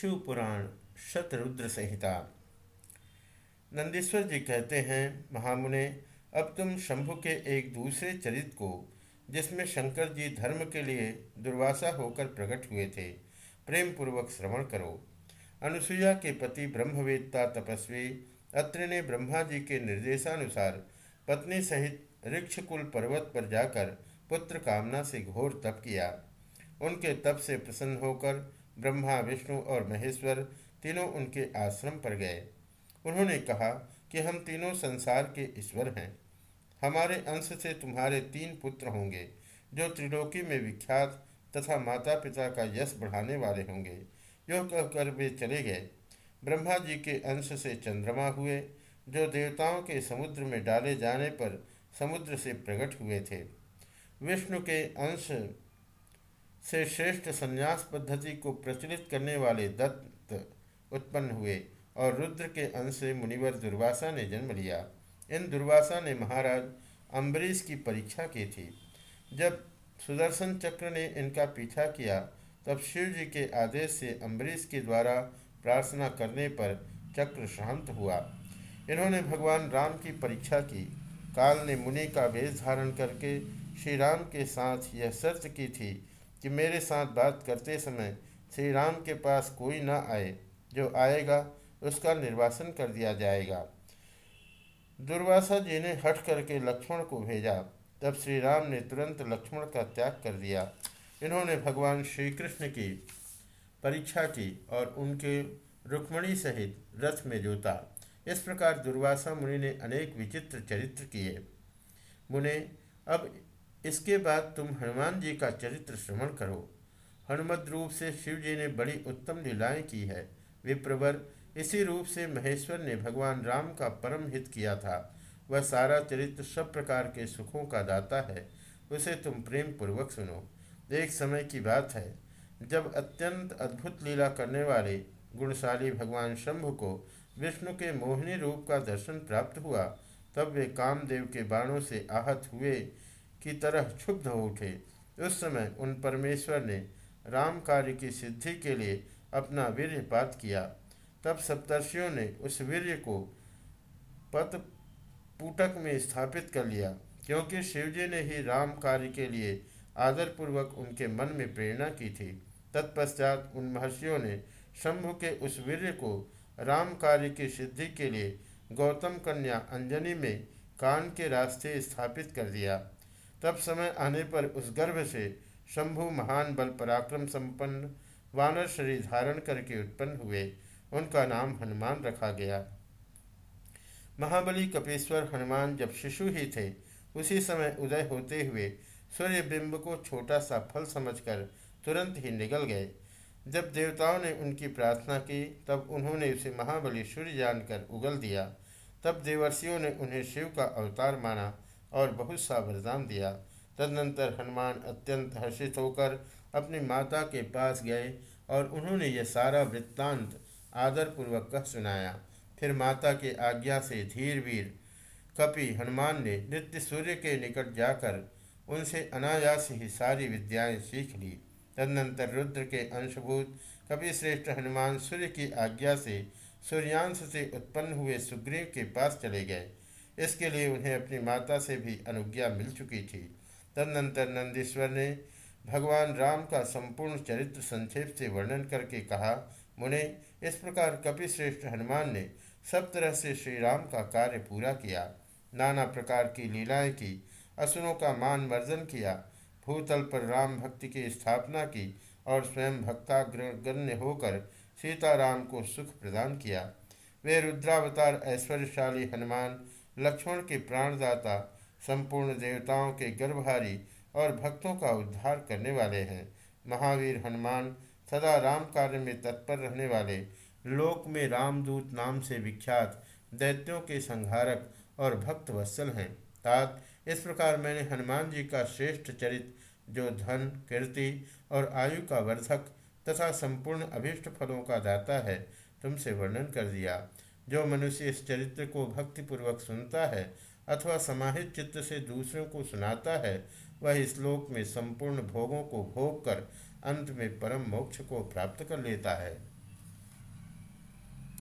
शिव पुराण शतरुद्र संहिता। नंदीश्वर जी कहते हैं, महामुने, अब तुम शंभु के एक दूसरे चरित्र को, जिसमें शंकर जी धर्म के लिए दुर्वासा होकर प्रकट हुए थे प्रेम पूर्वक श्रवण करो। अनुसुईया के पति ब्रह्मवेत्ता तपस्वी अत्र ने ब्रह्मा जी के निर्देशानुसार पत्नी सहित ऋक्षकुल पर्वत पर जाकर पुत्र कामना से घोर तप किया। उनके तप से प्रसन्न होकर ब्रह्मा, विष्णु और महेश्वर तीनों उनके आश्रम पर गए। उन्होंने कहा कि हम तीनों संसार के ईश्वर हैं। हमारे अंश से तुम्हारे तीन पुत्र होंगे, जो त्रिलोकी में विख्यात तथा माता पिता का यश बढ़ाने वाले होंगे। यह कहकर वे चले गए। ब्रह्मा जी के अंश से चंद्रमा हुए, जो देवताओं के समुद्र में डाले जाने पर समुद्र से प्रकट हुए थे। विष्णु के अंश से श्रेष्ठ संन्यास पद्धति को प्रचलित करने वाले दत्त उत्पन्न हुए और रुद्र के अंश से मुनिवर दुर्वासा ने जन्म लिया। इन दुर्वासा ने महाराज अम्बरीश की परीक्षा की थी। जब सुदर्शन चक्र ने इनका पीछा किया, तब शिव जी के आदेश से अम्बरीश के द्वारा प्रार्थना करने पर चक्र शांत हुआ। इन्होंने भगवान राम की परीक्षा की। काल ने मुनि का वेश धारण करके श्री राम के साथ यह शर्त की थी कि मेरे साथ बात करते समय श्री राम के पास कोई न आए। जो आएगा, उसका निर्वासन कर दिया जाएगा। दुर्वासा जी ने हट करके लक्ष्मण को भेजा। तब श्री राम ने तुरंत लक्ष्मण का त्याग कर दिया। इन्होंने भगवान श्री कृष्ण की परीक्षा की और उनके रुक्मणी सहित रथ में जोता। इस प्रकार दुर्वासा मुनि ने अनेक विचित्र चरित्र किए। मुने, अब इसके बाद तुम हनुमान जी का चरित्र श्रवण करो। हनुमत रूप से शिव जी ने बड़ी उत्तम लीलाएँ की है। विप्रवर, इसी रूप से महेश्वर ने भगवान राम का परम हित किया था। वह सारा चरित्र सब प्रकार के सुखों का दाता है। उसे तुम प्रेम पूर्वक सुनो। एक समय की बात है। जब अत्यंत अद्भुत लीला करने वाले गुणशाली भगवान शंभु को विष्णु के मोहिनी रूप का दर्शन प्राप्त हुआ, तब वे कामदेव के बाणों से आहत हुए की तरह क्षुब्ध हो उठे। उस समय उन परमेश्वर ने राम कार्य की सिद्धि के लिए अपना वीर्यपात किया। तब सप्तर्षियों ने उस वीर्य को पत पुटक में स्थापित कर लिया, क्योंकि शिवजी ने ही राम कार्य के लिए आदरपूर्वक उनके मन में प्रेरणा की थी। तत्पश्चात उन महर्षियों ने शंभु के उस वीर्य को राम कार्य की सिद्धि के लिए गौतम कन्या अंजनी में कान के रास्ते स्थापित कर दिया। तब समय आने पर उस गर्भ से शंभु महान बल पराक्रम संपन्न वानर शरीर धारण करके उत्पन्न हुए। उनका नाम हनुमान रखा गया। महाबली कपेश्वर हनुमान जब शिशु ही थे, उसी समय उदय होते हुए सूर्य बिंब को छोटा सा फल समझकर तुरंत ही निकल गए। जब देवताओं ने उनकी प्रार्थना की, तब उन्होंने उसे महाबली सूर्य जानकर उगल दिया। तब देवर्षियों ने उन्हें शिव का अवतार माना। और बहुत सा वरदान दिया। तदनंतर हनुमान अत्यंत हर्षित होकर अपनी माता के पास गए और उन्होंने यह सारा वृत्तांत आदरपूर्वक कह सुनाया। फिर माता के आज्ञा से धीर वीर कपि हनुमान ने नित्य सूर्य के निकट जाकर उनसे अनायास ही सारी विद्याएँ सीख ली। तदनंतर रुद्र के अंशभूत कपि श्रेष्ठ हनुमान सूर्य की आज्ञा से सूर्यांश से उत्पन्न हुए सुग्रीव के पास चले गए। इसके लिए उन्हें अपनी माता से भी अनुज्ञा मिल चुकी थी। तदनंतर नंदीश्वर ने भगवान राम का संपूर्ण चरित्र संक्षेप से वर्णन करके कहा, मुने, इस प्रकार कपिश्रेष्ठ हनुमान ने सब तरह से श्री राम का कार्य पूरा किया। नाना प्रकार की लीलाएँ की, असुरों का मान वर्जन किया, भूतल पर राम भक्ति की स्थापना की और स्वयं भक्ताग्रगण्य होकर सीताराम को सुख प्रदान किया। वे रुद्रावतार ऐश्वर्यशाली हनुमान लक्ष्मण के प्राणदाता, संपूर्ण देवताओं के गर्भहारी और भक्तों का उद्धार करने वाले हैं। महावीर हनुमान सदा राम कार्य में तत्पर रहने वाले, लोक में रामदूत नाम से विख्यात दैत्यों के संहारक और भक्त वत्सल हैं। तात इस प्रकार मैंने हनुमान जी का श्रेष्ठ चरित्र जो धन, कीर्ति और आयु का वर्धक तथा संपूर्ण अभिष्ट फलों का दाता है, तुमसे वर्णन कर दिया। जो मनुष्य इस चरित्र को भक्तिपूर्वक सुनता है अथवा समाहित चित्त से दूसरों को सुनाता है, वह श्लोक लोक में संपूर्ण भोगों को भोग कर अंत में परम मोक्ष को प्राप्त कर लेता है।